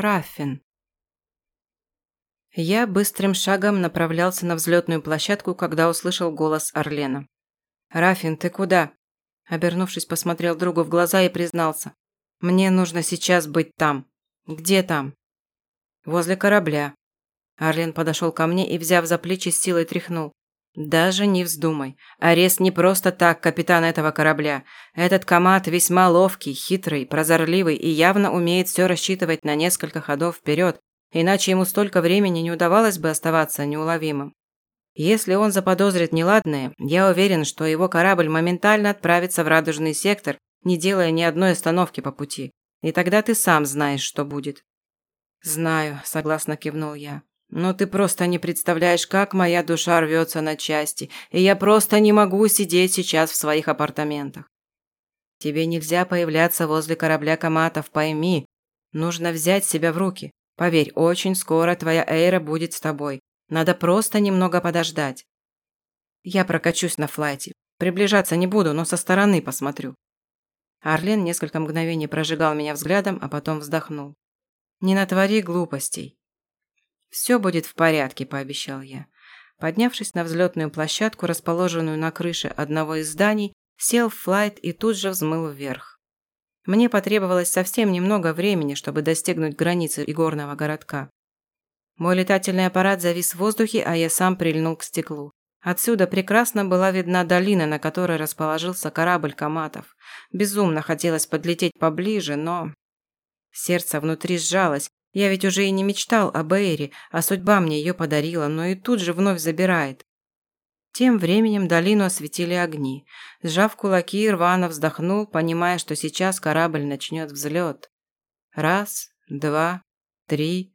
Раффин. Я быстрым шагом направлялся на взлетную площадку, когда услышал голос Орлена. «Рафин, ты куда?» Обернувшись, посмотрел другу в глаза и признался. «Мне нужно сейчас быть там». «Где там?» «Возле корабля». Орлен подошел ко мне и, взяв за плечи, с силой тряхнул. «Даже не вздумай. Арест не просто так капитан этого корабля. Этот комат весьма ловкий, хитрый, прозорливый и явно умеет все рассчитывать на несколько ходов вперед, иначе ему столько времени не удавалось бы оставаться неуловимым. Если он заподозрит неладное, я уверен, что его корабль моментально отправится в радужный сектор, не делая ни одной остановки по пути. И тогда ты сам знаешь, что будет». «Знаю», – согласно кивнул я. «Но ты просто не представляешь, как моя душа рвется на части, и я просто не могу сидеть сейчас в своих апартаментах. Тебе нельзя появляться возле корабля Каматов, пойми. Нужно взять себя в руки. Поверь, очень скоро твоя Эйра будет с тобой. Надо просто немного подождать. Я прокачусь на флайте. Приближаться не буду, но со стороны посмотрю. Арлен несколько мгновений прожигал меня взглядом, а потом вздохнул. «Не натвори глупостей». «Все будет в порядке», – пообещал я. Поднявшись на взлетную площадку, расположенную на крыше одного из зданий, сел в флайт и тут же взмыл вверх. Мне потребовалось совсем немного времени, чтобы достигнуть границы игорного городка. Мой летательный аппарат завис в воздухе, а я сам прильнул к стеклу. Отсюда прекрасно была видна долина, на которой расположился корабль Каматов. Безумно хотелось подлететь поближе, но... Сердце внутри сжалось. Я ведь уже и не мечтал об Эйре, а судьба мне ее подарила, но и тут же вновь забирает. Тем временем долину осветили огни. Сжав кулаки, рвано вздохнул, понимая, что сейчас корабль начнет взлет. Раз, два, три.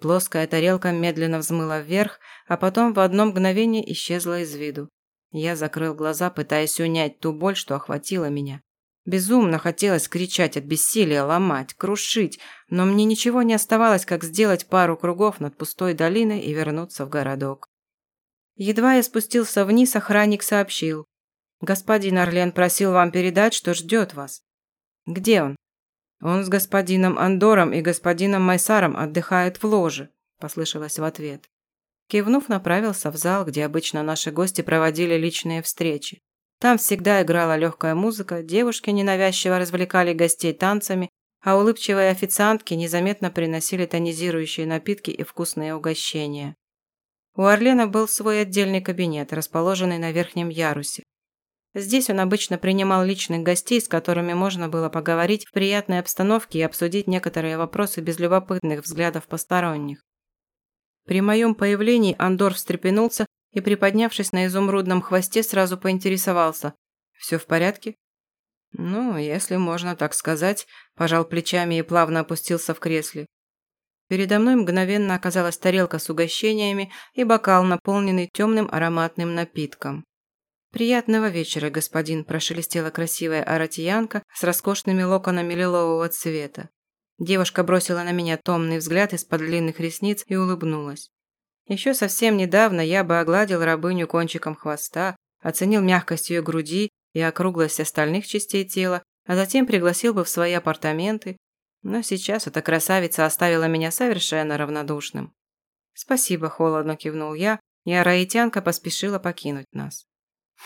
Плоская тарелка медленно взмыла вверх, а потом в одно мгновение исчезла из виду. Я закрыл глаза, пытаясь унять ту боль, что охватила меня. Безумно хотелось кричать от бессилия, ломать, крушить, но мне ничего не оставалось, как сделать пару кругов над пустой долиной и вернуться в городок. Едва я спустился вниз, охранник сообщил. «Господин Орлен просил вам передать, что ждет вас». «Где он?» «Он с господином Андором и господином Майсаром отдыхает в ложе», – послышалось в ответ. Кивнув, направился в зал, где обычно наши гости проводили личные встречи. Там всегда играла легкая музыка, девушки ненавязчиво развлекали гостей танцами, а улыбчивые официантки незаметно приносили тонизирующие напитки и вкусные угощения. У Орлена был свой отдельный кабинет, расположенный на верхнем ярусе. Здесь он обычно принимал личных гостей, с которыми можно было поговорить в приятной обстановке и обсудить некоторые вопросы без любопытных взглядов посторонних. При моем появлении Андор встрепенулся и, приподнявшись на изумрудном хвосте, сразу поинтересовался. «Все в порядке?» «Ну, если можно так сказать», – пожал плечами и плавно опустился в кресле. Передо мной мгновенно оказалась тарелка с угощениями и бокал, наполненный темным ароматным напитком. «Приятного вечера, господин», – прошелестела красивая аратиянка с роскошными локонами лилового цвета. Девушка бросила на меня томный взгляд из-под длинных ресниц и улыбнулась. Еще совсем недавно я бы огладил рабыню кончиком хвоста, оценил мягкость ее груди и округлость остальных частей тела, а затем пригласил бы в свои апартаменты но сейчас эта красавица оставила меня совершенно равнодушным. «Спасибо», – холодно кивнул я, и араитянка поспешила покинуть нас.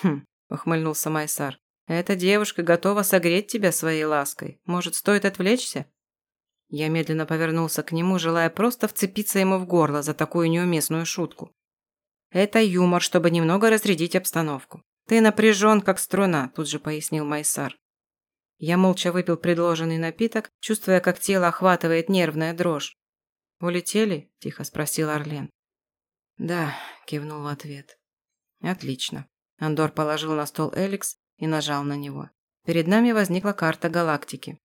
«Хм», – ухмыльнулся Майсар, – «эта девушка готова согреть тебя своей лаской. Может, стоит отвлечься?» Я медленно повернулся к нему, желая просто вцепиться ему в горло за такую неуместную шутку. «Это юмор, чтобы немного разрядить обстановку. Ты напряжен, как струна», – тут же пояснил Майсар. Я молча выпил предложенный напиток, чувствуя, как тело охватывает нервная дрожь. «Улетели?» – тихо спросил Орлен. «Да», – кивнул в ответ. «Отлично». Андор положил на стол Эликс и нажал на него. Перед нами возникла карта галактики.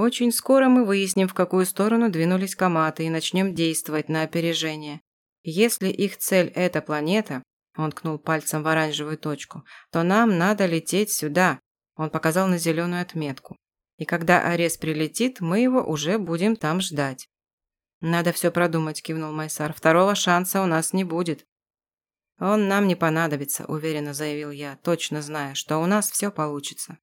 Очень скоро мы выясним, в какую сторону двинулись коматы и начнем действовать на опережение. Если их цель – эта планета, он ткнул пальцем в оранжевую точку, то нам надо лететь сюда, он показал на зеленую отметку. И когда Арес прилетит, мы его уже будем там ждать. «Надо все продумать», – кивнул Майсар. «Второго шанса у нас не будет». «Он нам не понадобится», – уверенно заявил я, точно зная, что у нас все получится.